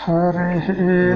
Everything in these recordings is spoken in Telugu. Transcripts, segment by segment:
हरिः शङ्करं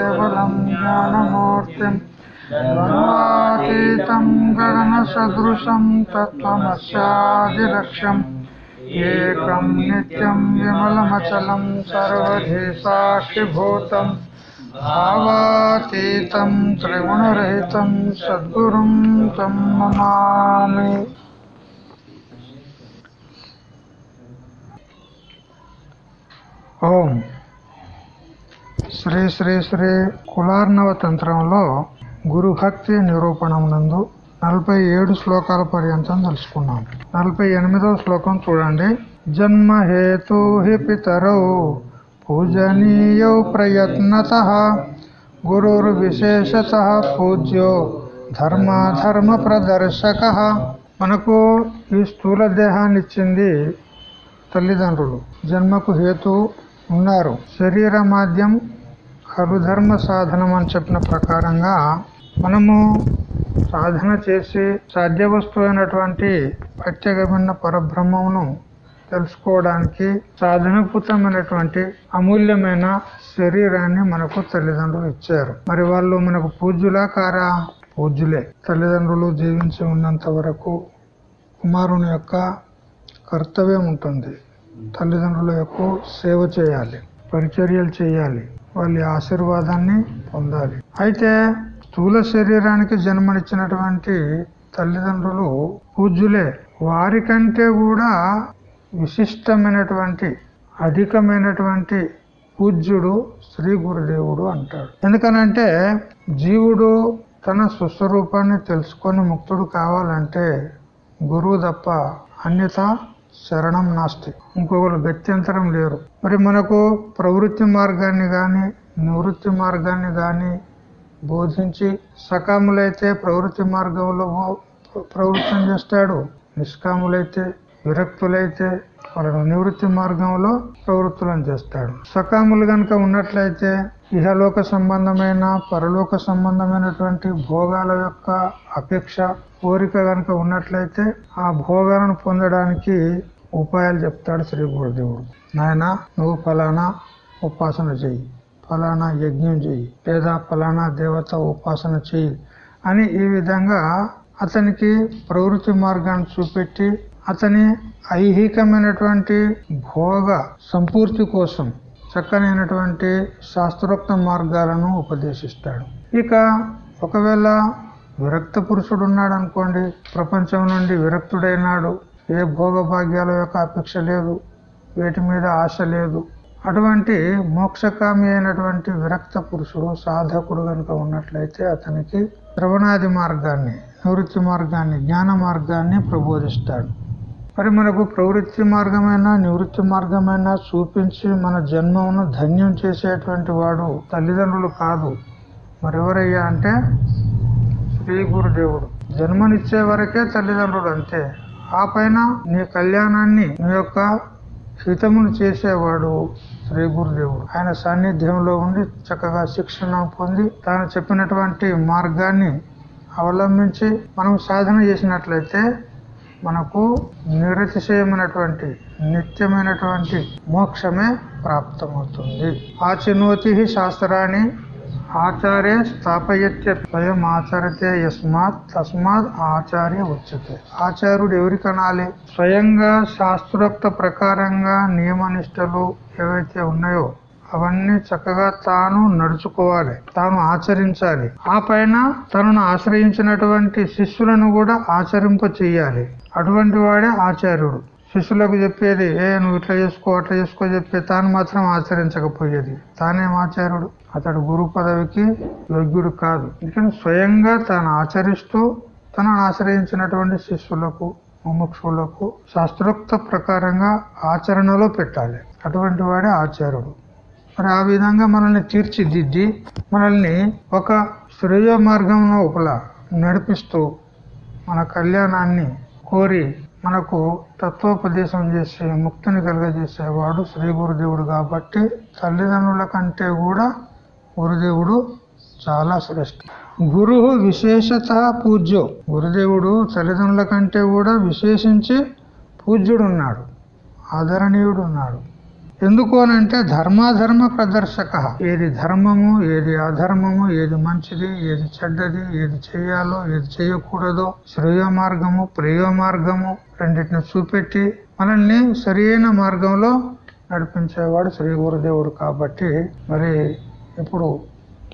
केवलं ज्ञानमूर्तिं सर्वातीतं गगनसदृशं तत्त्वमस्यादिलक्ष्यम् एकं नित्यं विमलमचलं सर्वधि साक्षिभूतं भावातीतं त्रिगुणरहितं सद्गुरुं तं नमामि ఓం శ్రీ శ్రీ శ్రీ కులార్ణవ తంత్రంలో గురుభక్తి నిరూపణం నందు నలభై ఏడు శ్లోకాల పర్యంతం తెలుసుకున్నాం. నలభై ఎనిమిదవ శ్లోకం చూడండి. జన్మ హేతు హి పితరౌ పూజనీయౌ ప్రయత్నత గురుర్ విశేషత పూజ్యో ధర్మాధర్మ ప్రదర్శక మనకు ఈ స్థూల దేహాన్ని ఇచ్చింది తల్లిదండ్రులు. జన్మకు హేతు ఉన్నారు. శరీర మాధ్యం కరుధర్మ సాధనం అని చెప్పిన ప్రకారంగా మనము సాధన చేసి సాధ్య వస్తువైనటువంటి ప్రత్యేకమైన పరబ్రహ్మమును తెలుసుకోవడానికి సాధనభూతమైనటువంటి అమూల్యమైన శరీరాన్ని మనకు తల్లిదండ్రులు ఇచ్చారు. మరి వాళ్ళు మనకు పూజ్యులా కారా పూజ్యులే. తల్లిదండ్రులు జీవించి ఉన్నంత వరకు కుమారుని యొక్క కర్తవ్యం ఉంటుంది. తల్లిదండ్రుల యొక్క సేవ చేయాలి. పరిచర్యలు చేయాలి. వాళ్ళ ఆశీర్వాదాన్ని పొందాలి. అయితే స్థూల శరీరానికి జన్మనిచ్చినటువంటి తల్లిదండ్రులు పూజ్యులే. వారికంటే కూడా విశిష్టమైనటువంటి అధికమైనటువంటి పూజ్యుడు శ్రీ గురుదేవుడు అంటాడు. ఎందుకనంటే జీవుడు తన సుస్వరూపాన్ని తెలుసుకొని ముక్తుడు కావాలంటే గురువు తప్ప అన్యత శరణం నాస్తి. ఇంకొకరు గత్యంతరం లేరు. మరి మనకు ప్రవృత్తి మార్గాన్ని కానీ నివృత్తి మార్గాన్ని కానీ బోధించి సకాములైతే ప్రవృత్తి మార్గంలో ప్రవృత్తం చేస్తాడు. నిష్కాములైతే విరక్తులైతే వాళ్ళను నివృత్తి మార్గంలో ప్రవృత్తులను చేస్తాడు. సకాములు గనక ఉన్నట్లయితే ఇహలోక సంబంధమైన పరలోక సంబంధమైనటువంటి భోగాల యొక్క అపేక్ష కోరిక గనక ఉన్నట్లయితే ఆ భోగాలను పొందడానికి ఉపాయాలు చెప్తాడు శ్రీ గురుదేవుడు. నాయన నువ్వు ఫలానా ఉపాసన చెయ్యి. ఫలానా యజ్ఞం చెయ్యి. లేదా ఫలానా దేవత ఉపాసన చెయ్యి అని ఈ విధంగా అతనికి ప్రవృత్తి మార్గాన్ని చూపెట్టి అతని ఐహికమైనటువంటి భోగ సంపూర్తి కోసం చక్కనైనటువంటి శాస్త్రోక్త మార్గాలను ఉపదేశిస్తాడు. ఇక ఒకవేళ విరక్త పురుషుడు ఉన్నాడు అనుకోండి ప్రపంచం నుండి విరక్తుడైనాడు ఏ భోగభాగ్యాల యొక్క అపేక్ష లేదు వీటి మీద ఆశ లేదు. అటువంటి మోక్షకామి అయినటువంటి విరక్త పురుషుడు సాధకుడు కనుక ఉన్నట్లయితే అతనికి శ్రవణాది మార్గాన్ని నివృత్తి మార్గాన్ని జ్ఞాన మార్గాన్ని ప్రబోధిస్తాడు. మరి మనకు ప్రవృత్తి మార్గమైనా నివృత్తి మార్గమైనా చూపించి మన జన్మను ధన్యం చేసేటువంటి వాడు తల్లిదండ్రులు కాదు. మరెవరయ్యా అంటే శ్రీ గురుదేవుడు. జన్మనిచ్చే వరకే తల్లిదండ్రులు అంతే. ఆ పైన నీ కళ్యాణాన్ని నీ యొక్క హితమును చేసేవాడు శ్రీ గురుదేవుడు. ఆయన సాన్నిధ్యంలో ఉండి చక్కగా శిక్షణ పొంది తాను చెప్పినటువంటి మార్గాన్ని అవలంబించి మనం సాధన చేసినట్లయితే మనకు నిరతిశయమైనటువంటి నిత్యమైనటువంటి మోక్షమే ప్రాప్తమవుతుంది. ఆచినోతి శాస్త్రాన్ని ఆచార్య స్థాపయత్య స్వయం ఆచరితే యస్మాత్ తస్మాత్ ఆచార్య ఉచ్యతే. ఆచార్యుడు ఎవరికి అనాలి స్వయంగా శాస్త్రోక్త ప్రకారంగా నియమనిష్టలు ఏవైతే ఉన్నాయో అవన్నీ చక్కగా తాను నడుచుకోవాలి తాను ఆచరించాలి. ఆ పైన తనను ఆశ్రయించినటువంటి శిష్యులను కూడా ఆచరింప చెయ్యాలి. అటువంటి వాడే ఆచార్యుడు. శిష్యులకు చెప్పేది ఏ నువ్వు ఇట్లా చేసుకో అట్లా చేసుకో చెప్పే తాను మాత్రం ఆచరించకపోయేది. తానేం ఆచార్యుడు? అతడు గురు పదవికి యోగ్యుడు కాదు. ఎందుకంటే స్వయంగా తాను ఆచరిస్తూ తనను ఆశ్రయించినటువంటి శిష్యులకు ముముక్షులకు శాస్త్రోక్త ప్రకారంగా ఆచరణలో పెట్టాలి. అటువంటి వాడే ఆచార్యుడు. మరి ఆ విధంగా మనల్ని తీర్చిదిద్ది మనల్ని ఒక శ్రేయ మార్గం లోపల నడిపిస్తూ మన కళ్యాణాన్ని కోరి మనకు తత్వోపదేశం చేసే ముక్తిని కలుగజేసేవాడు శ్రీ గురుదేవుడు కాబట్టి తల్లిదండ్రుల కంటే కూడా గురుదేవుడు చాలా శ్రేష్ఠ. గురు విశేషత పూజ్యం. గురుదేవుడు తల్లిదండ్రుల కంటే కూడా విశేషించి పూజ్యుడు ఉన్నాడు ఆదరణీయుడు ఉన్నాడు ఎందుకు అనంటే ధర్మాధర్మ ప్రదర్శక. ఏది ధర్మము ఏది అధర్మము ఏది మంచిది ఏది చెడ్డది ఏది చేయాలో ఏది చేయకూడదో శ్రేయ మార్గము ప్రియ మార్గము రెండింటిని చూపెట్టి మనల్ని సరైన మార్గంలో నడిపించేవాడు శ్రీ గురుదేవుడు కాబట్టి మరి ఇప్పుడు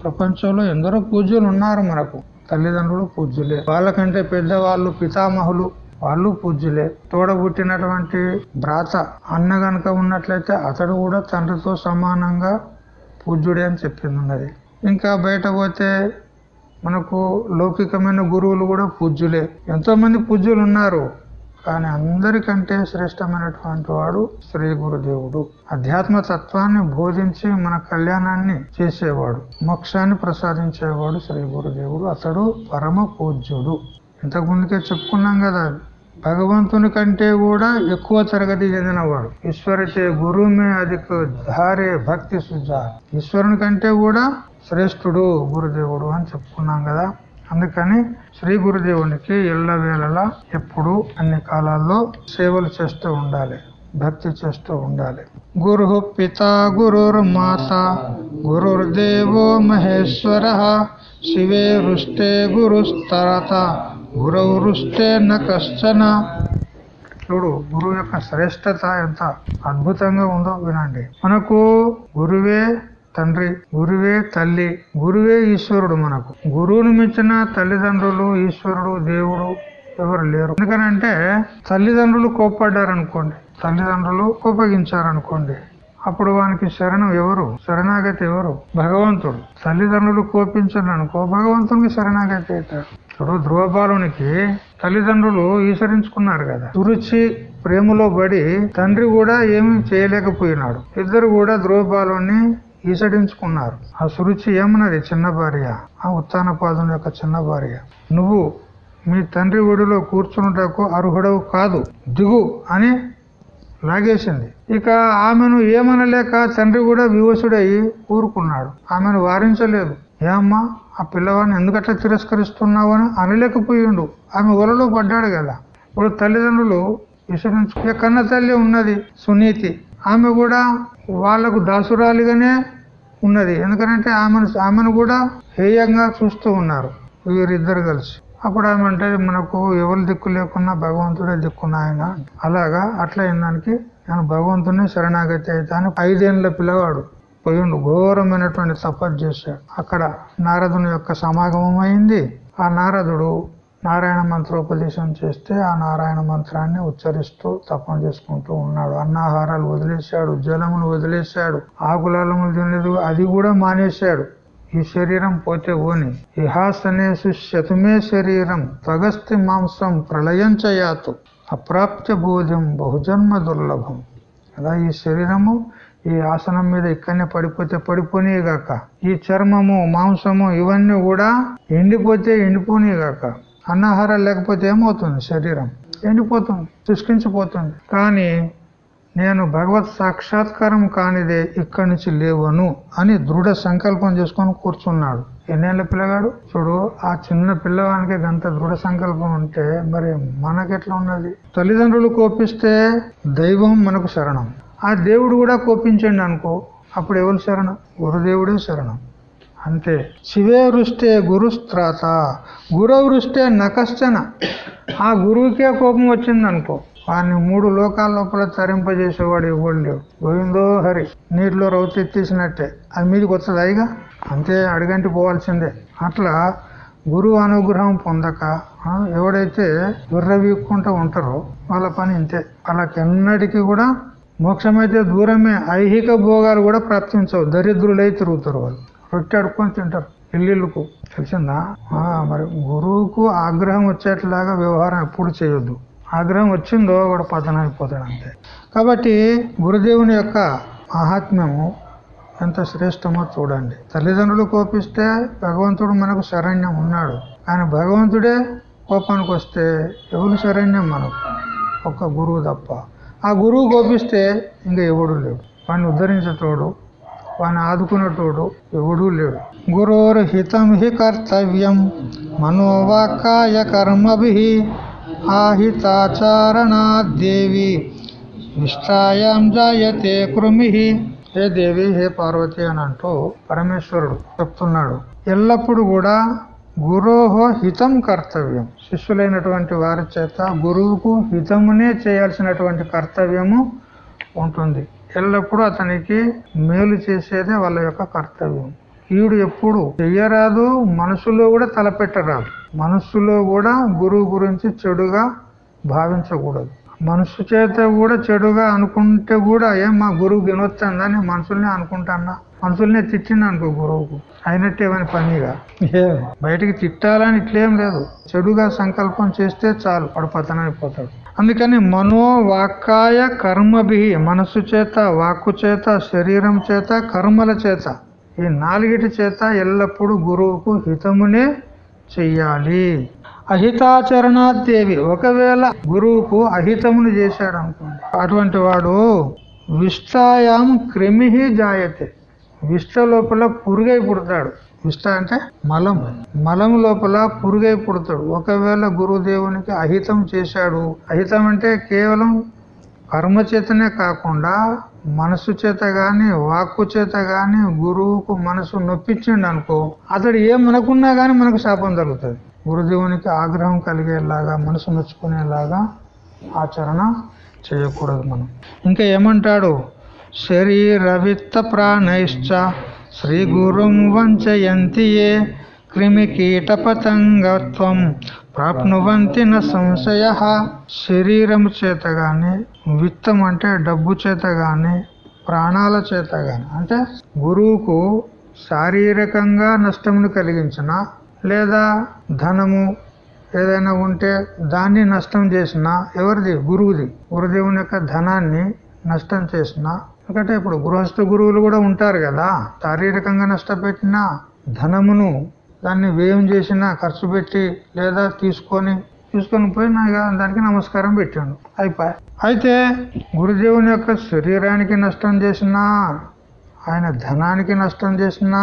ప్రపంచంలో ఎందరో పూజ్యులు ఉన్నారు మనకు. తల్లిదండ్రులు పూజ్యులే. వాళ్ళకంటే పెద్దవాళ్ళు పితామహులు వాళ్ళు పూజ్యులే. తోడబుట్టినటువంటి భ్రాత అన్న గనక ఉన్నట్లయితే అతడు కూడా తండ్రితో సమానంగా పూజ్యుడే అని చెప్పింది ఉన్నది ఇంకా బయట పోతే మనకు లౌకికమైన గురువులు కూడా పూజ్యులే. ఎంతో మంది పూజ్యులు ఉన్నారు. కానీ అందరికంటే శ్రేష్టమైనటువంటి వాడు శ్రీ గురుదేవుడు. అధ్యాత్మ తత్వాన్ని బోధించి మన కళ్యాణాన్ని చేసేవాడు. మోక్షాన్ని ప్రసాదించేవాడు శ్రీ గురుదేవుడు. అతడు పరమ పూజ్యుడు. ఇంతకు ముందుకే చెప్పుకున్నాం కదా భగవంతుని కంటే కూడా ఎక్కువ తరగతి చెందినవాడు ఈశ్వరితే గురుమే అధిక ధారే భక్తి సుజా. ఈశ్వరుని కంటే కూడా శ్రేష్ఠుడు గురుదేవుడు అని చెప్పుకున్నాం కదా. అందుకని శ్రీ గురుదేవునికి ఎల్లవేళలా ఎప్పుడు అన్ని కాలాల్లో సేవలు చేస్తూ ఉండాలి భక్తి చేస్తూ ఉండాలి. గురు పిత గురుర్ మాత గురుర్దేవో మహేశ్వర శివే రుష్టే గురుస్తరత. గురవృష్టే న కష్టన చూడు గురువు యొక్క శ్రేష్టత ఎంత అద్భుతంగా ఉందో వినండి. మనకు గురువే తండ్రి గురువే తల్లి గురువే ఈశ్వరుడు మనకు. గురువుని మించిన తల్లిదండ్రులు ఈశ్వరుడు దేవుడు ఎవరు లేరు. ఎందుకనంటే తల్లిదండ్రులు కోప్పడ్డారనుకోండి తల్లిదండ్రులు కోపగించారనుకోండి అప్పుడు వానికి శరణం ఎవరు? శరణాగతి ఎవరు? భగవంతుడు. తల్లిదండ్రులు కోపించను అనుకో భగవంతునికి శరణాగతి అవుతాడు. ఇప్పుడు ధ్రువబాలునికి తల్లిదండ్రులు ఈశ్వరించుకున్నారు కదా. తురుచి ప్రేమలో పడి తండ్రి కూడా ఏమీ చేయలేకపోయినాడు. ఇద్దరు కూడా ధృవపాలుని ఈసడించుకున్నారు ఆ సురుచి ఏమన్నది? చిన్న భార్య. ఆ ఉత్తానపాదుని యొక్క చిన్న భార్య. నువ్వు మీ తండ్రి ఒడిలో కూర్చున్నటకు అర్హుడవు కాదు. దిగు అని లాగేసింది. ఇక ఆమెను ఏమనలేక తండ్రి కూడా వివసుడయి ఊరుకున్నాడు. ఆమెను వారించలేదు. ఏమ్మా? ఆ పిల్లవాడిని ఎందుకట్లా తిరస్కరిస్తున్నావు అని అనలేకపోయిండు. ఆమె ఊరలో పడ్డాడు కదా. ఇప్పుడు తల్లిదండ్రులు విసరించు కన్న తల్లి ఉన్నది సునీతి. ఆమె కూడా వాళ్ళకు దాసురాలిగానే ఉన్నది. ఎందుకంటే ఆమెను ఆమెను కూడా హేయంగా చూస్తూ ఉన్నారు వీరిద్దరు కలిసి. అప్పుడు ఆమె అంటే మనకు ఎవరు దిక్కు లేకున్నా భగవంతుడే దిక్కున్నాయన అలాగా అట్లా దానికి నేను భగవంతుని శరణాగతి అవుతాను. ఐదేళ్ళ పిల్లవాడు. పోయిండు ఘోరమైనటువంటి తపస్సు చేశాడు. అక్కడ నారదుని యొక్క సమాగమం అయింది. ఆ నారదుడు నారాయణ మంత్రోపదేశం చేస్తే ఆ నారాయణ మంత్రాన్ని ఉచ్చరిస్తూ తపం చేసుకుంటూ ఉన్నాడు. అన్నాహారాలు వదిలేశాడు జలమును వదిలేశాడు ఆకులాలములు తినలేదు అది కూడా మానేశాడు. ఈ శరీరం పోతే ఓని ఇహాసనేసు శతమే శరీరం తగస్తి మాంసం ప్రళయం చయాతు అప్రాప్య బోధ్యం బహుజన్మ దుర్లభం. అలా ఈ శరీరము ఈ ఆసనం మీద ఇక్కడనే పడిపోతే పడిపోనీగాక ఈ చర్మము మాంసము ఇవన్నీ కూడా ఎండిపోతే ఎండిపోనీగాక అన్నాహారం లేకపోతే ఏమవుతుంది? శరీరం ఎండిపోతుంది శుష్కించిపోతుంది. కానీ నేను భగవత్ సాక్షాత్కారం కానిదే ఇక్కడి నుంచి లేవను అని దృఢ సంకల్పం చేసుకొని కూర్చున్నాడు. ఎన్నేళ్ళ పిల్లగాడు? చూడు ఆ చిన్న పిల్లవానికి గంత దృఢ సంకల్పం ఉంటే మరి మనకెట్లా ఉన్నది? తల్లిదండ్రులు కోపిస్తే దైవం మనకు శరణం. ఆ దేవుడు కూడా కోపించండి అనుకో అప్పుడు ఎవరు శరణం? గురుదేవుడే శరణం. అంతే. శివే వృష్టే గురుస్త్రాత గురు వృష్టే నకష్టన ఆ గురువుకే కోపం వచ్చింది అనుకో వాడిని మూడు లోకాల లోపల తరింపజేసేవాడు ఇవ్వడు లేవు గోవిందో హరి నీటిలో రౌతి ఎత్తేసినట్టే. అది మీదకి వస్తుంది అయిగా అంతే అడిగంటి పోవాల్సిందే. అట్లా గురువు అనుగ్రహం పొందక ఎవడైతే విర్రవీక్కుంటూ ఉంటారో వాళ్ళ పని ఇంతే. వాళ్ళకెన్నటికీ కూడా మోక్షమైతే దూరమే ఐహిక భోగాలు కూడా ప్రాప్తించవు. దరిద్రులై తిరుగుతారు వాళ్ళు. రొట్టె అడుక్కొని తింటారు. ఇల్లుకు తెలిసిందా? మరి గురువుకు ఆగ్రహం వచ్చేట్లాగా వ్యవహారం ఎప్పుడు చేయొద్దు. ఆగ్రహం వచ్చిందో వాడు పతనం అయిపోతాడు అంతే. కాబట్టి గురుదేవుని యొక్క మహాత్మ్యము ఎంత శ్రేష్టమో చూడండి. తల్లిదండ్రులు కోపిస్తే భగవంతుడు మనకు శరణ్యం ఉన్నాడు. కానీ భగవంతుడే కోపానికి వస్తే ఎవరు శరణ్యం మనకు? ఒక్క గురువు తప్ప. ఆ గురువు కోపిస్తే ఇంకా ఎవడు లేడు. వాడిని ఉద్ధరించేటోడు వాడిని ఆదుకునేటోడు ఎవడూ లేడు. గురోర్ హితం హి కర్తవ్యం మనోవాకాయ కర్మభి ఆహితాచారణాదేవి నిష్ఠాయాం జాయతే కృమి. హే దేవి హే పార్వతి అని అంటూ పరమేశ్వరుడు చెప్తున్నాడు. ఎల్లప్పుడు కూడా గురోహో హితం కర్తవ్యం. శిష్యులైనటువంటి వారి చేత గురువుకు హితమునే చేయాల్సినటువంటి కర్తవ్యము ఉంటుంది. ఎల్లప్పుడూ అతనికి మేలు చేసేదే వాళ్ళ యొక్క కర్తవ్యం. ఈడు ఎప్పుడు చెయ్యరాదు మనసులో కూడా తలపెట్టరాదు. మనస్సులో కూడా గురువు గురించి చెడుగా భావించకూడదు. మనసు చేత కూడా చెడుగా అనుకుంటే కూడా ఏం మా గురువు వినొచ్చిందని మనుషుల్ని అనుకుంటానా మనసుల్నే తిట్టింది అనుకో గురువుకు. అయినట్టేమని పనిగా బయటికి తిట్టాలని ఇట్లేం లేదు. చెడుగా సంకల్పం చేస్తే చాలు. వాడు పతనం అయిపోతాడు అందుకని మనో వాక్కాయ కర్మభి మనస్సు చేత వాక్కు చేత శరీరం చేత కర్మల చేత ఈ నాలుగిటి చేత ఎల్లప్పుడూ గురువుకు హితమునే చెయ్యాలి. అహితాచరణాదేవి ఒకవేళ గురువుకు అహితమును చేశాడు అనుకోండి అటువంటి వాడు విష్టాయాం క్రిమి జాయతే. విష్ట లోపల పురుగై పుడతాడు. విష్ట అంటే మలం. మలం లోపల పురుగై పుడతాడు. ఒకవేళ గురుదేవునికి అహితం చేశాడు. అహితం అంటే కేవలం కర్మ చేతనే కాకుండా మనసు చేత గాని వాక్కు చేత గాని గురువుకు మనసు నొప్పించిండు అనుకో అతడు ఏమనకున్నా గాని మనకు శాపం జరుగుతుంది. గురుదేవునికి ఆగ్రహం కలిగేలాగా మనసు నొచ్చుకునేలాగా ఆచరణ చేయకూడదు మనం. ఇంకా ఏమంటాడు? శరీరవిత్త ప్రాణైశ్చ శ్రీ గురుం వంచయంతి ఏ క్రిమి కీట పతంగత్వం ప్రాప్నువంతి న సంశయ. శరీరం చేత గాని విత్తం అంటే డబ్బు చేత గాని ప్రాణాల చేత గాని అంటే గురువుకు శారీరకంగా నష్టమును కలిగించిన లేదా ధనము ఏదైనా ఉంటే దాన్ని నష్టం చేసిన ఎవరిది? గురువుది. గురుదేవుని యొక్క ధనాన్ని నష్టం చేసిన ఎందుకంటే ఇప్పుడు గృహస్థ గురువులు కూడా ఉంటారు కదా శారీరకంగా నష్టపెట్టిన ధనమును దాన్ని వ్యయం చేసినా ఖర్చు పెట్టి లేదా తీసుకొని తీసుకొని పోయి నా ఇక దానికి నమస్కారం పెట్టాడు. అయిపోయి. అయితే గురుదేవుని యొక్క శరీరానికి నష్టం చేసినా ఆయన ధనానికి నష్టం చేసినా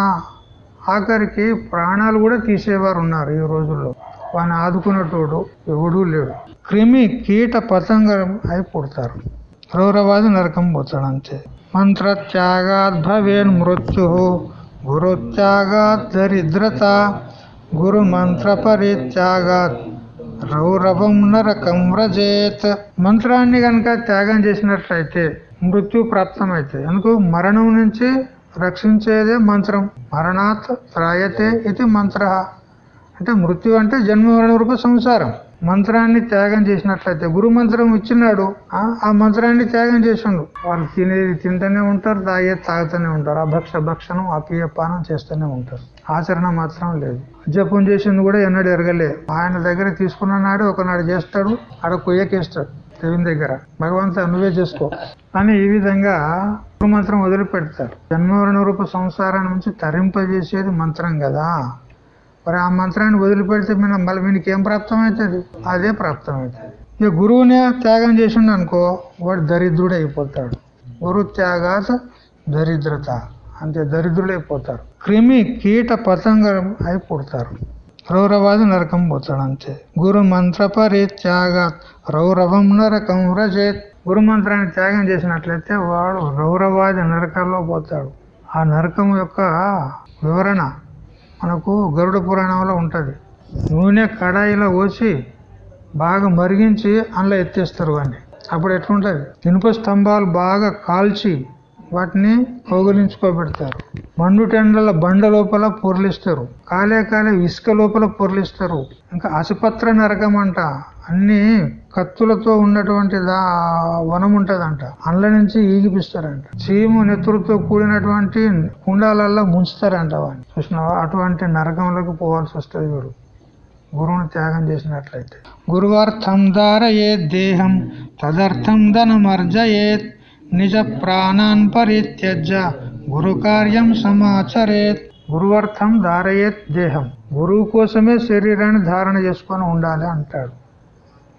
ఆఖరికి ప్రాణాలు కూడా తీసేవారు ఉన్నారు ఈ రోజుల్లో. వాడిని ఆదుకునేటోడు ఎవడూ లేడు. క్రిమి కీట పతంగం అయి పుడతారు క్రౌరవాది నరకం పోతాడు అంతే. మంత్రత్యాగాద్ భవేన్ మృత్యు గురుత్యాగాద్ దరిద్రత గురు మంత్ర పరిత్యాగాత్ రౌరవం నరకం వ్రజేత్. మంత్రాన్ని గనక త్యాగం చేసినట్లయితే మృత్యు ప్రాప్తమైతే ఎందుకు? మరణం నుంచి రక్షించేదే మంత్రం. మరణాత్ త్రాయతే ఇది మంత్ర. అంటే మృత్యు అంటే జన్మ మరణ రూప సంసారం. మంత్రాన్ని త్యాగం చేసినట్లయితే గురు మంత్రం ఇచ్చినాడు ఆ ఆ మంత్రాన్ని త్యాగం చేసిండు. వాళ్ళు తినేది తింటూనే ఉంటారు తాగేది తాగుతూనే ఉంటారు. అభక్ష భక్షణం అపీయపానం చేస్తూనే ఉంటారు. ఆచరణ మాత్రం లేదు. జపం చేసింది కూడా ఎన్నడూ ఎరగలే. ఆయన దగ్గర తీసుకున్న నాడు ఒకనాడు చేస్తాడు ఆడ కొయ్యకేస్తాడు దేవుని దగ్గర. భగవంత నువ్వే చేసుకో. అని ఈ విధంగా గురు మంత్రం వదిలిపెడతారు. జన్మవరణ రూప సంసారాన్ని నుంచి తరింపజేసేది మంత్రం కదా. మరి ఆ మంత్రాన్ని వదిలిపెడితే మన మళ్ళీ వీనికి ఏం ప్రాప్తం అవుతుంది అదే ప్రాప్తం అవుతుంది ఇక గురువునే త్యాగం చేసిండు అనుకో వాడు దరిద్రుడు అయిపోతాడు గురు త్యాగాత దరిద్రత. అంతే దరిద్రుడు అయిపోతారు క్రిమి కీట పతంగం అయి పుడతారు రౌరవాది నరకం పోతాడు అంతే. గురు మంత్ర పరిత్యాగాత్ రౌరవం నరకం రచేత్ గురు మంత్రాన్ని త్యాగం చేసినట్లయితే వాడు రౌరవాది నరకాల్లో పోతాడు. ఆ నరకం యొక్క వివరణ మనకు గరుడ పురాణంలో ఉంటుంది. నూనె కడాయిలో పోసి బాగా మరిగించి అందులో ఎత్తేస్తారు వాడిని అప్పుడు ఎట్లుంటుంది? ఇనుప స్తంభాలు బాగా కాల్చి వాటిని కౌగులించుకోబెడతారు. మండుటెండల బండ లోపల పొరలిస్తారు. కాలే కాలే ఇసుక లోపల పొరలిస్తారు. ఇంకా అసుపత్ర నరకం అంట. అన్ని కత్తులతో ఉన్నటువంటి దా వనం ఉంటదంట. అందులో నుంచి ఈగిపిస్తారంట. చీము నెత్తులతో కూడినటువంటి కుండాలల్లో ముంచుతారంట వాడిని చూసినావా? అటువంటి నరకంలోకి పోవాల్సి వస్తుంది వీడు గురువుని త్యాగం చేసినట్లయితే. గురువార్థం ధారయేత్ దేహం తదర్థం ధనమర్జయేత్ నిజ ప్రాణాన్ పరిత్యజ్య గురు కార్యం సమాచరేత్ గురువర్థం ధారయేత్ దేహం గురువు కోసమే శరీరాన్ని ధారణ చేసుకొని ఉండాలి అంటాడు।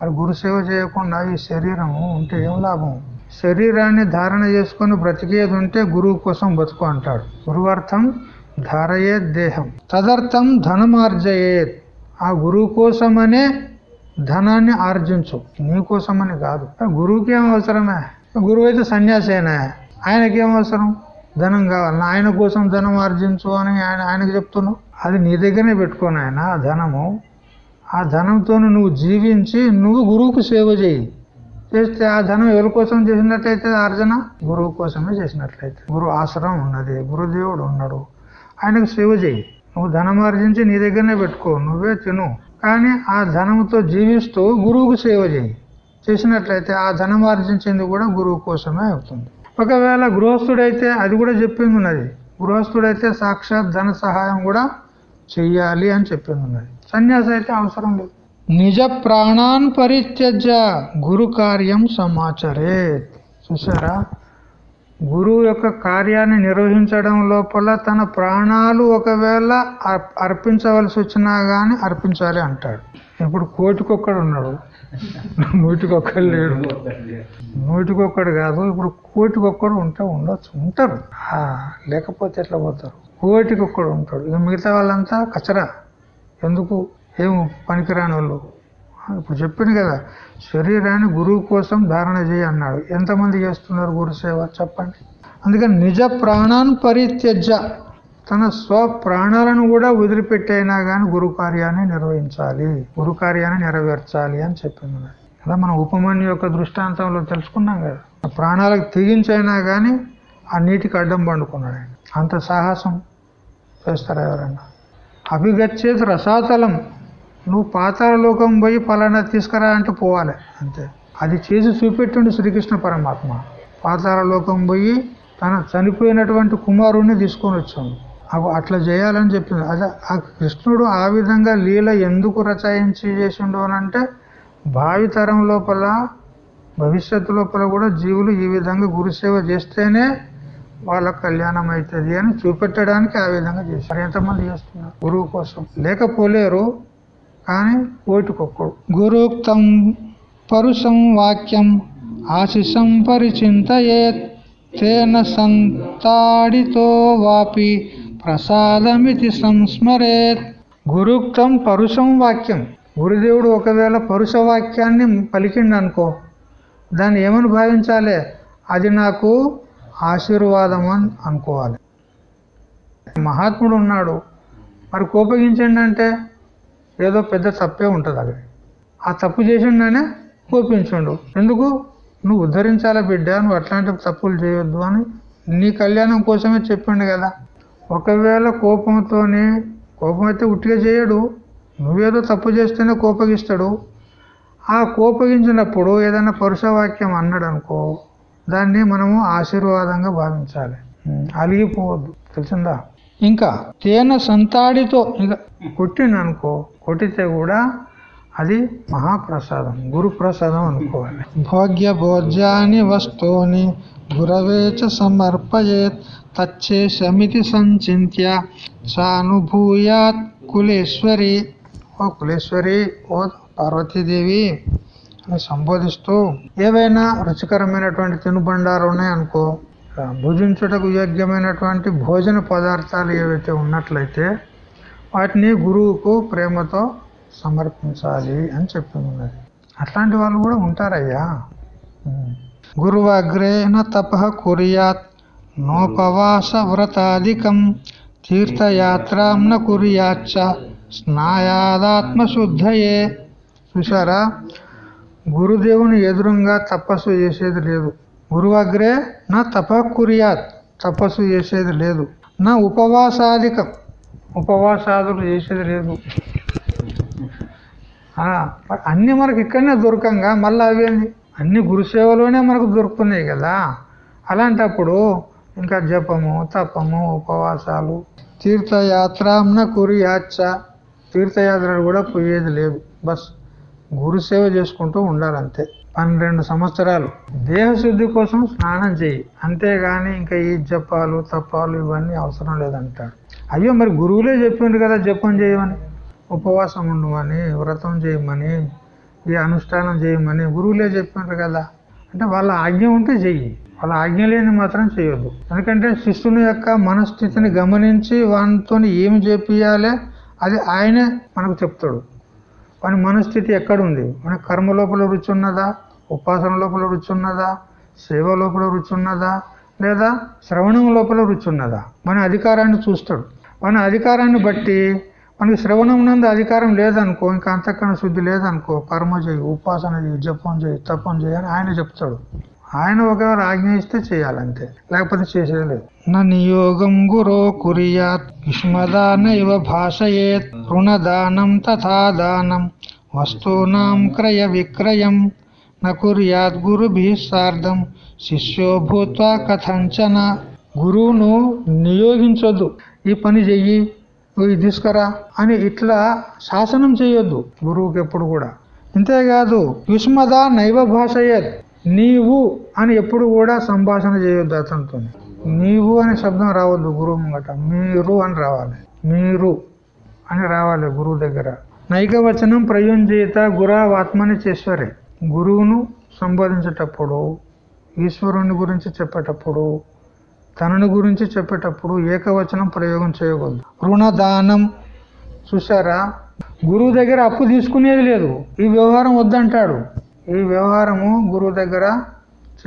మరి గురు సేవ చేయకుండా ఈ శరీరము ఉంటే ఏం లాభం? శరీరాన్ని ధారణ చేసుకొని బ్రతికేది ఉంటే గురువు కోసం బతుకు అంటాడు। గురువర్థం ధారయేత్ దేహం। తదర్థం ధనమార్జయేత్। ఆ గురువు కోసమనే ధనాన్ని ఆర్జించు। నీ కోసమని కాదు। గురువుకి ఏం అవసరమే? గురువు అయితే సన్యాసేనా. ఆయనకి ఏం అవసరం? ధనం కావాలి? ఆయన కోసం ధనం ఆర్జించు అని ఆయన ఆయనకు చెప్తున్నావు అది నీ దగ్గరనే పెట్టుకోను ఆయన ఆ ధనము. ఆ ధనంతో నువ్వు జీవించి నువ్వు గురువుకు సేవ చేయి. చేస్తే ఆ ధనం ఎవరి కోసం చేసినట్లయితే అర్జన గురువు కోసమే చేసినట్లయితే. గురువు ఆశ్రమం ఉన్నది గురుదేవుడు ఉన్నాడు. ఆయనకు సేవ చేయి. నువ్వు ధనం ఆర్జించి నీ దగ్గరనే పెట్టుకో నువ్వే తిను. కానీ ఆ ధనంతో జీవిస్తూ గురువుకు సేవ చేయి. చేసినట్లయితే ఆ ధనం ఆర్జించింది కూడా గురువు కోసమే అవుతుంది. ఒకవేళ గృహస్థుడైతే అది కూడా చెప్పింది ఉన్నది గృహస్థుడైతే సాక్షాత్ ధన సహాయం కూడా చెయ్యాలి అని చెప్పింది ఉన్నది సన్యాసి అయితే అవసరం లేదు. నిజ ప్రాణాన్ పరిత్యజ గురు కార్యం సమాచరే చూసారా గురువు యొక్క కార్యాన్ని నిర్వహించడం లోపల తన ప్రాణాలు ఒకవేళ అర్- అర్పించవలసి వచ్చినా గాని అర్పించాలి అంటాడు. ఇప్పుడు కోటికొక్కడు ఉన్నాడు. నూటికొక్కడు లేడు. నూటికొక్కడు కాదు ఇప్పుడు కోటికొక్కడు ఉంటే ఉండొచ్చు ఉంటారు. లేకపోతే ఎట్లా పోతారు? కోటికొక్కడు ఉంటాడు. ఇక మిగతా వాళ్ళంతా కచరా. ఎందుకు? ఏం పనికిరాని వాళ్ళు. ఇప్పుడు చెప్పింది కదా శరీరాన్ని గురువు కోసం ధారణ చేయి అన్నాడు. ఎంతమంది చేస్తున్నారు గురు సేవ? చెప్పండి. అందుకని నిజ ప్రాణాన్ని పరిత్యజ తన స్వ ప్రాణాలను కూడా వదిలిపెట్టైనా గాని గురు కార్యాన్ని నిర్వహించాలి. గురు కార్యాన్ని నెరవేర్చాలి అని చెప్పింది కదా మనం ఉపమాన్యు యొక్క దృష్టాంతంలో తెలుసుకున్నాం కదా. ఆ ప్రాణాలకు తెగించైనా గాని ఆ నీటికి అడ్డం పండుకున్నాడు ఆయన. అంత సాహసం చేస్తారా ఎవరన్నా? అభిగచ్చేది రసాతలం. నువ్వు పాతాళలోకం పోయి పలానా తీసుకురా అంటే పోవాలి అంతే. అది చేసి చూపెట్టుండి శ్రీకృష్ణ పరమాత్మ. పాతాళలోకం పోయి తన చనిపోయినటువంటి కుమారుణ్ణి తీసుకొని వచ్చాము. అట్లా చేయాలని చెప్పింది. అదే ఆ కృష్ణుడు ఆ విధంగా లీల ఎందుకు రచయించి చేసిండు అంటే భావితరం లోపల భవిష్యత్తు లోపల కూడా జీవులు ఈ విధంగా గురుసేవ చేస్తేనే వాళ్ళ కళ్యాణం అవుతుంది అని చూపెట్టడానికి ఆ విధంగా చేశారు. ఎంతమంది చేస్తున్నారు? గురువు కోసం. లేకపోలేరు కానీ ఓటుకొక్కడు గురుక్తం పరుషం వాక్యం ఆశిషం ఏ తేన సంతాడితో వాపి ప్రసాదమితి సంస్మరేత్. గురుక్తం పరుషం వాక్యం. గురుదేవుడు ఒకవేళ పరుష వాక్యాన్ని పలికిండు అనుకో దాన్ని ఏమని భావించాలి? అది నాకు ఆశీర్వాదం అని అనుకోవాలి. మహాత్ముడు ఉన్నాడు మరి కోపగించండి అంటే ఏదో పెద్ద తప్పే ఉంటుంది అక్కడ. ఆ తప్పు చేసిండనే కోపించుండు. ఎందుకు? నువ్వు ఉద్ధరించాలా బిడ్డ? నువ్వు అట్లాంటి తప్పులు చేయొద్దు అని. నీ కళ్యాణం కోసమే చెప్పిండు కదా. ఒకవేళ కోపంతోనే కోపం అయితే ఉట్టిగా చేయడు. నువ్వేదో తప్పు చేస్తేనే కోపగిస్తాడు. ఆ కోపగించినప్పుడు ఏదైనా పరుషవాక్యం అన్నాడు అనుకో దాన్ని మనము ఆశీర్వాదంగా భావించాలి. అలిగిపోవద్దు. తెలిసిందా? ఇంకా తేనె సంతాడితో ఇక కొట్టిండు అనుకో కొట్టితే కూడా అది మహాప్రసాదం గురు ప్రసాదం అనుకోవాలి. భోగ్య భోజ్యాని వస్తువుని గురవేచ సమర్పయేత్ తచ్చేషమితి సంచింత్య సానుభూయాత్ కులేశ్వరి ఓ కులేశ్వరి ఓ పార్వతీదేవి అని సంబోధిస్తూ ఏవైనా రుచికరమైనటువంటి తినుబండాలు ఉన్నాయనుకో భుజించుటకు యోగ్యమైనటువంటి భోజన పదార్థాలు ఏవైతే ఉన్నట్లయితే వాటిని గురువుకు ప్రేమతో సమర్పించాలి అని చెప్పింది అట్లాంటి వాళ్ళు కూడా ఉంటారయ్యా. గురువు అగ్రేణ తప కురియాత్. నోపవాస వ్రతాధికం తీర్థయాత్రాం న కుర్యాచ్చ. స్నాయాదాత్మశుద్ధయే. చూసారా గురుదేవుని ఎదురుగా తపస్సు చేసేది లేదు. గురువగ్రే నా తప కుర్యాత్ తపస్సు చేసేది లేదు. నా ఉపవాసాధికం. ఉపవాసాదులు చేసేది లేదు. అన్ని మనకి ఇక్కడనే దొరకంగా. మళ్ళీ అవేంది అన్ని గురుసేవలోనే మనకు దొరుకుతున్నాయి కదా. అలాంటప్పుడు ఇంకా జపము తపము ఉపవాసాలు తీర్థయాత్రాంన కురియాచ్చ. తీర్థయాత్రలు కూడా పోయేది లేదు. బస్ గురుసేవ చేసుకుంటూ ఉండాలంతే. పన్నెండు సంవత్సరాలు. దేహశుద్ధి కోసం స్నానం చేయి. అంతేగాని ఇంకా ఈ జపాలు తపాలు ఇవన్నీ అవసరం లేదంటాడు. అయ్యో మరి గురువులే చెప్పిండు కదా జపం చేయమని. ఉపవాసం ఉండమని వ్రతం చేయమని ఈ అనుష్ఠానం చేయమని గురువులే చెప్పిండ్రు కదా. అంటే వాళ్ళ ఆజ్ఞ ఉంటే చెయ్యి. వాళ్ళ ఆజ్ఞ లేని మాత్రం చేయొద్దు. ఎందుకంటే శిష్యుని యొక్క మనస్థితిని గమనించి వానితో ఏమి చేపియాలి అది ఆయనే మనకు చెప్తాడు. వాని మనస్థితి ఎక్కడుంది? మన కర్మ లోపల రుచి ఉన్నదా? ఉపాసన లోపల రుచి ఉన్నదా? సేవ లోపల రుచి ఉన్నదా? లేదా శ్రవణం లోపల రుచి ఉన్నదా? మన అధికారాన్ని చూస్తాడు. మన అధికారాన్ని బట్టి మనకి శ్రవణం నందు అధికారం లేదనుకో ఇంకా అంతకన్నా శుద్ధి లేదనుకో కర్మ చేయి ఉపాసన చేయి జపం చేయి తపం చేయి అని ఆయన చెప్తాడు. ఆయన ఒకవేళ ఆజ్ఞ ఇస్తే చేయాలంతే. లేకపోతే చేసేది లేదు నియోగం గురో కురియాత్ యుష్మదానైవ భాషయేత్ రుణదానం తథా దానం వస్తూనాం క్రయ విక్రయం న కుర్యాత్ గురుభి సార్ధం శిష్యో భూత్వా కథంచన. గురువును నియోగించొద్దు. ఈ పని చెయ్యి. ఇది తీసుకురా అని ఇట్లా శాసనం చేయొద్దు గురువుకి ఎప్పుడు కూడా. ఇంతేకాదు యుష్మద నైవ భాషయత్ నీవు అని ఎప్పుడు కూడా సంభాషణ చేయొద్దు అతనితో. నీవు అనే శబ్దం రావద్దు గురువు ముంగట. మీరు అని రావాలి. మీరు అని రావాలి గురువు దగ్గర. నైకవచనం వచనం గురావాత్మని చేశ్వరే. గురువును సంబోధించేటప్పుడు ఈశ్వరుని గురించి చెప్పేటప్పుడు తనని గురించి చెప్పేటప్పుడు ఏకవచనం ప్రయోగం చేయకూడదు. రుణదానం. చూసారా గురువు దగ్గర అప్పు తీసుకునేది లేదు. ఈ వ్యవహారం వద్దంటాడు. ఈ వ్యవహారము గురువు దగ్గర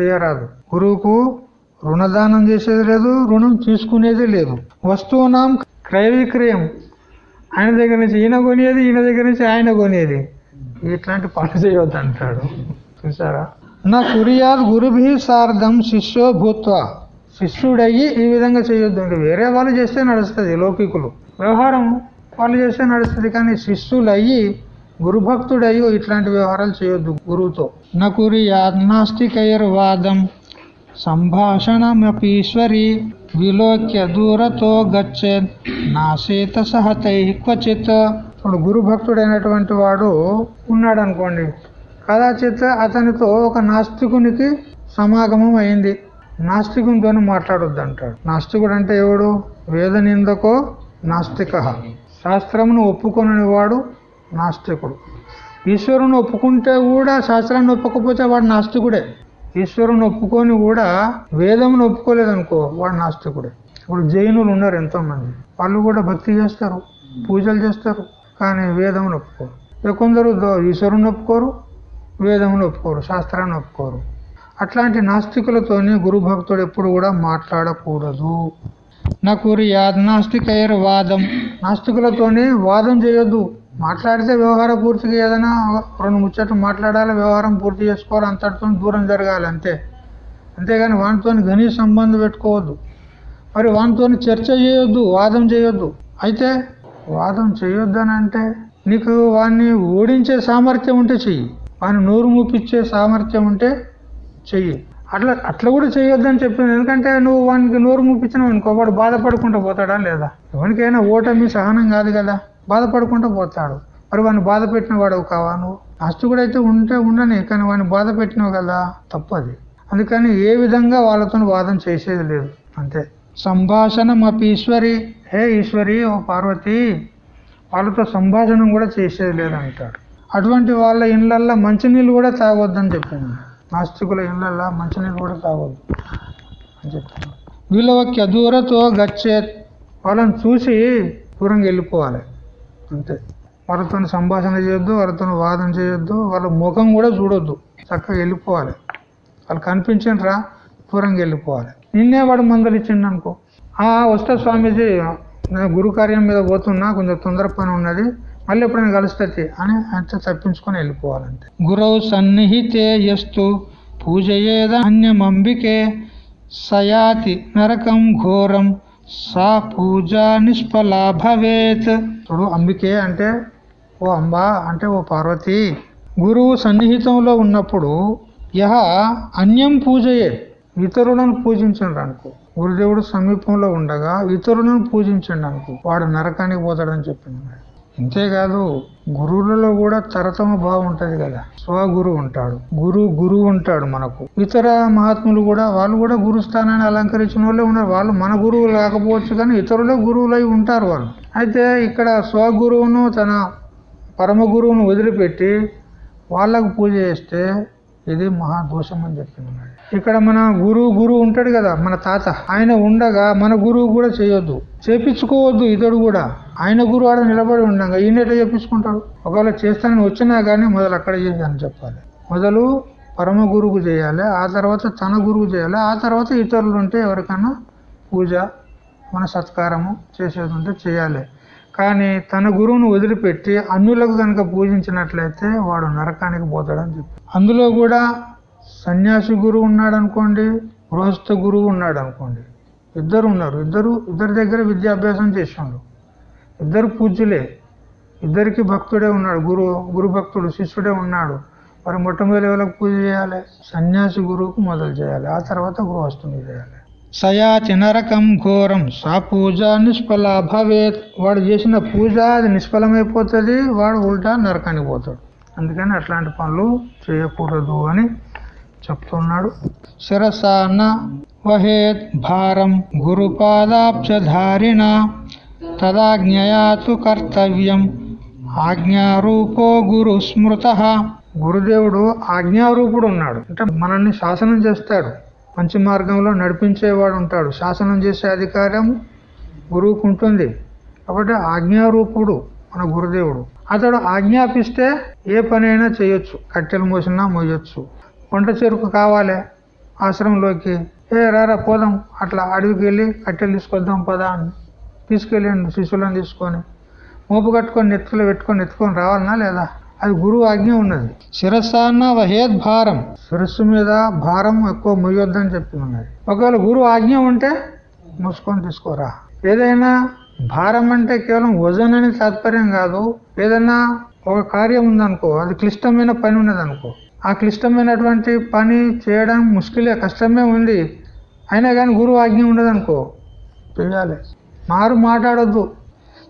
చేయరాదు. గురువుకు రుణదానం చేసేది లేదు రుణం తీసుకునేది లేదు. వస్తువునాం క్రయ విక్రయం ఆయన దగ్గర నుంచి ఈయన కొనేది ఈయన దగ్గర నుంచి ఆయన కొనేది. ఇట్లాంటి పనులు చేయొద్దు అంటాడు చూసారా నా కురియాద్ గురుభి సార్థం శిష్యో భూత్వా. శిష్యుడయ్యి ఈ విధంగా చేయొద్దు అంటే వేరే వాళ్ళు చేస్తే నడుస్తుంది లౌకికులు. వ్యవహారం వాళ్ళు చేస్తే నడుస్తుంది కానీ శిష్యులు అయ్యి ఇట్లాంటి వ్యవహారాలు చేయొద్దు గురువుతో. వాదం సంభాషణ సంభాషణమపీశ్వరి విలోక్య దూరతో గచ్చేత్. నాసేత సహతై క్వచిత్. ఇప్పుడు గురుభక్తుడైనటువంటి వాడు ఉన్నాడు అనుకోండి కదాచిత్ అతనితో ఒక నాస్తికునికి సమాగమం అయింది. నాస్తికంతో మాట్లాడొద్దు అంటాడు నాస్తికుడు అంటే ఎవడు? వేద నిందకో నాస్తిక. శాస్త్రమును ఒప్పుకొనని వాడు నాస్తికుడు. ఈశ్వరుని ఒప్పుకుంటే కూడా శాస్త్రాన్ని ఒప్పుకపోతే వాడు నాస్తికుడే. ఈశ్వరుని ఒప్పుకొని కూడా వేదమును ఒప్పుకోలేదనుకో వాడు నాస్తికుడే. ఇప్పుడు జైనులు ఉన్నారు ఎంతోమంది. వాళ్ళు కూడా భక్తి చేస్తారు పూజలు చేస్తారు కానీ వేదమును ఒప్పుకోరు. ఇక కొందరు ఈశ్వరుని ఒప్పుకోరు వేదమును ఒప్పుకోరు శాస్త్రాన్ని ఒప్పుకోరు. అట్లాంటి నాస్తికులతోని గురు భక్తుడు ఎప్పుడు కూడా మాట్లాడకూడదు. నకురి నాస్తికైర్ వాదం. నాస్తికులతోనే వాదం చేయొద్దు. మాట్లాడితే వ్యవహార పూర్తిగా ఏదైనా రెండు ముచ్చట్లు మాట్లాడాలి వ్యవహారం పూర్తి చేసుకోవాలి అంతటితో దూరం జరగాలి అంతే. అంతేగాని వానితో ఘనీ సంబంధం పెట్టుకోవద్దు. మరి వానితో చర్చ చేయొద్దు వాదం చేయొద్దు. అయితే వాదం చేయొద్దు అని అంటే నీకు వాడిని ఓడించే సామర్థ్యం ఉంటే చెయ్యి. వాని నోరు మూపించే సామర్థ్యం ఉంటే చెయ్యి. అట్లా అట్లా కూడా చేయొద్దని చెప్పింది. ఎందుకంటే నువ్వు వానికి నోరు మూపించినావు అనుకో వాడు బాధపడుకుంటూ పోతాడా లేదా? ఎవరికైనా ఓటమి సహనం కాదు కదా. బాధపడుకుంటూ పోతాడు. మరి వాడిని బాధ పెట్టిన వాడు కావా నువ్వు? నష్టకుడు అయితే ఉంటే ఉండని కానీ వాడిని బాధ పెట్టినావు కదా. తప్పది. అందుకని ఏ విధంగా వాళ్ళతో వాదం చేసేది లేదు. అంతే. సంభాషణం అపి ఈశ్వరి హే ఈశ్వరి ఓ పార్వతి వాళ్ళతో సంభాషణం కూడా చేసేది లేదంటాడు. అటువంటి వాళ్ళ ఇళ్ళల్లో మంచినీళ్ళు కూడా తాగొద్దని చెప్పింది. నాస్తికుల ఇళ్ళల్లో మంచినీళ్ళు కూడా తాగొద్దు అని చెప్తున్నాడు వీళ్ళకి దూరతో గచ్చే వాళ్ళని చూసి దూరంగా వెళ్ళిపోవాలి. అంతే. వాళ్ళతో సంభాషణ చేయొద్దు వాళ్ళతో వాదన చేయొద్దు వాళ్ళ ముఖం కూడా చూడొద్దు. చక్కగా వెళ్ళిపోవాలి. వాళ్ళు కనిపించిండ్రా దూరంగా వెళ్ళిపోవాలి. నిన్నే వాడు మందలు ఇచ్చిండు అనుకో. ఆ స్వామీజీ నేను గురు కార్యం మీద పోతున్నా కొంచెం తొందర పని ఉన్నది. మళ్ళీ ఎప్పుడైనా కలుస్తుంది అని అంత తప్పించుకొని వెళ్ళిపోవాలంటే గురవు సన్నిహితే ఎస్తు పూజయేద అన్యమంబికే సయాతి నరకం ఘోరం సా పూజ నిష్ఫలా భవేత్ చూడు అంబికే అంటే ఓ అంబా అంటే ఓ పార్వతి. గురువు సన్నిహితంలో ఉన్నప్పుడు యహ అన్యం పూజయే. ఇతరులను పూజించండి అనుకో. గురుదేవుడు సమీపంలో ఉండగా ఇతరులను పూజించండి అనుకో. వాడు నరకానికి పోతాడని చెప్పింది. ఇంతేకాదు గురువులలో కూడా తరతమ భావం ఉంటది కదా. స్వగురు ఉంటాడు. గురు గురువు ఉంటాడు మనకు. ఇతర మహాత్ములు కూడా వాళ్ళు కూడా గురు స్థానాన్ని అలంకరించిన వాళ్ళే ఉన్నారు. వాళ్ళు మన గురువు లేకపోవచ్చు కానీ ఇతరులే గురువులై ఉంటారు వాళ్ళు. అయితే ఇక్కడ స్వగురువును తన పరమ గురువును వదిలిపెట్టి వాళ్ళకు పూజ చేస్తే ఇది మహా దోషం అని చెప్పింది ఇక్కడ మన గురువు గురువు ఉంటాడు కదా మన తాత. ఆయన ఉండగా మన గురువు కూడా చేయొద్దు. చేపించుకోవద్దు ఇతడు కూడా. ఆయన గురువు ఆడ నిలబడి ఉండగా. ఈయన ఎట్లా చేపించుకుంటాడు? ఒకవేళ చేస్తానని వచ్చినా కానీ మొదలు అక్కడ చేయాలని చెప్పాలి. మొదలు పరమ గురువు చేయాలి ఆ తర్వాత తన గురువు చేయాలి ఆ తర్వాత ఇతరులు ఉంటే ఎవరికైనా పూజ మన సత్కారము చేసేది ఉంటే చేయాలి. కానీ తన గురువును వదిలిపెట్టి అన్నులకు కనుక పూజించినట్లయితే వాడు నరకానికి పోతాడని చెప్పి. అందులో కూడా సన్యాసి గురువు ఉన్నాడు అనుకోండి గృహస్థ గురువు ఉన్నాడు అనుకోండి ఇద్దరు ఉన్నారు. ఇద్దరు ఇద్దరి దగ్గర విద్యాభ్యాసం చేసిండు ఇద్దరు పూజ్యులే. ఇద్దరికి భక్తుడే ఉన్నాడు. గురు గురు భక్తుడు శిష్యుడే ఉన్నాడు. మరి మొట్టమొదటి ఎవరికి పూజ చేయాలి? సన్యాసి గురువుకు మొదలు చేయాలి. ఆ తర్వాత గృహస్థుని చేయాలి. సయాతి నరకం ఘోరం. సా పూజ నిష్ఫల భవేత్ వాడు చేసిన పూజ అది నిష్ఫలమైపోతుంది వాడు ఉల్టా నరకానికి పోతాడు. అందుకని అట్లాంటి పనులు చేయకూడదు అని చెప్తున్నాడు. శిరసాన వహేత్ భారం గురుపాదాబ్జధారిణ తదాజ్ఞయాతు కర్తవ్యం ఆజ్ఞారూపో గురు స్మృత. గురుదేవుడు ఆజ్ఞారూపుడు ఉన్నాడు. అంటే మనల్ని శాసనం చేస్తాడు. మంచి మార్గంలో నడిపించేవాడు ఉంటాడు. శాసనం చేసే అధికారం గురువుకు ఉంటుంది కాబట్టి ఆజ్ఞారూపుడు మన గురుదేవుడు. అతడు ఆజ్ఞాపిస్తే ఏ పనైనా చేయొచ్చు. కట్టెలు మోసినా మోయొచ్చు. వంట చెరుకు కావాలి ఆశ్రమంలోకి. ఏ రారా పోదాం. అట్లా అడవికి వెళ్ళి కట్టెలు తీసుకొద్దాం పదా అని తీసుకెళ్ళండి శిష్యులను తీసుకొని. మోపు కట్టుకొని నెత్తులు పెట్టుకొని ఎత్తుకొని రావాలనా లేదా? అది గురువు ఆజ్ఞ ఉన్నది. శిరస్సాన్న వహేద్ భారం. శిరస్సు మీద భారం ఎక్కువ మొయ్యొద్దని చెప్పి ఉన్నది ఒకవేళ గురువు ఆజ్ఞ ఉంటే మూసుకొని తీసుకోరా. ఏదైనా భారం అంటే కేవలం వజన్ అనే తాత్పర్యం కాదు. ఏదైనా ఒక కార్యం ఉందనుకో అది క్లిష్టమైన పని ఉన్నదనుకో ఆ క్లిష్టమైనటువంటి పని చేయడం ముష్కిలే కష్టమే ఉంది. అయినా కానీ గురువు ఆజ్ఞ ఉండదనుకో. చేయాలి మారు మాట్లాడొద్దు.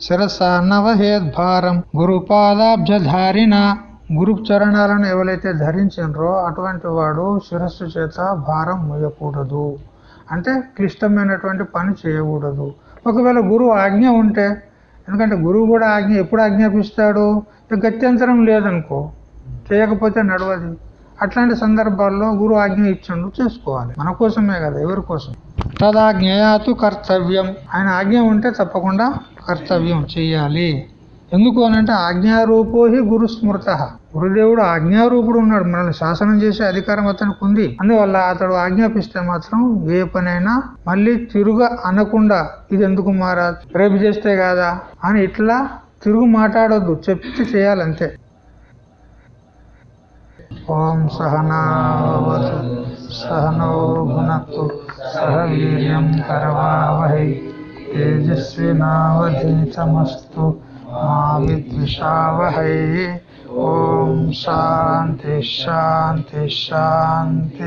శిరస నవహేద్భారం గురుపాదాబ్జధారిన గురు చరణాలను ఎవరైతే ధరించినరో అటువంటి వాడు శిరస్సు చేత భారం మోయకూడదు. అంటే క్లిష్టమైనటువంటి పని చేయకూడదు. ఒకవేళ గురువు ఆజ్ఞ ఉంటే ఎందుకంటే గురువు కూడా ఆజ్ఞ ఎప్పుడు ఆజ్ఞాపిస్తాడు? గత్యంతరం లేదనుకో. చేయకపోతే నడవదు. అట్లాంటి సందర్భాల్లో గురు ఆజ్ఞ ఇచ్చిండు చేసుకోవాలి. మన కోసమే కదా ఎవరి కోసం? తదాజ్ఞయాతు కర్తవ్యం. ఆయన ఆజ్ఞ ఉంటే తప్పకుండా కర్తవ్యం చెయ్యాలి ఎందుకు అనంటే ఆజ్ఞారూపోహి గురు స్మృత. గురుదేవుడు ఆజ్ఞారూపుడు ఉన్నాడు. మనల్ని శాసనం చేసే అధికారం అతనికి ఉంది. అందువల్ల అతడు ఆజ్ఞాపిస్తే మాత్రం ఏ పనైనా మళ్ళీ తిరుగ అనకుండా ఇది ఎందుకు మారా రేపు చేస్తే కాదా? అని ఇట్లా తిరుగు మాట్లాడొద్దు. చెప్తే చేయాలంతే. ॐ सहना सहनो भुनक्तु सह तेजस्वी करवावहै तेजस्विनावधीतमस्तु मा विद्विषावहै ॐ शांति शांति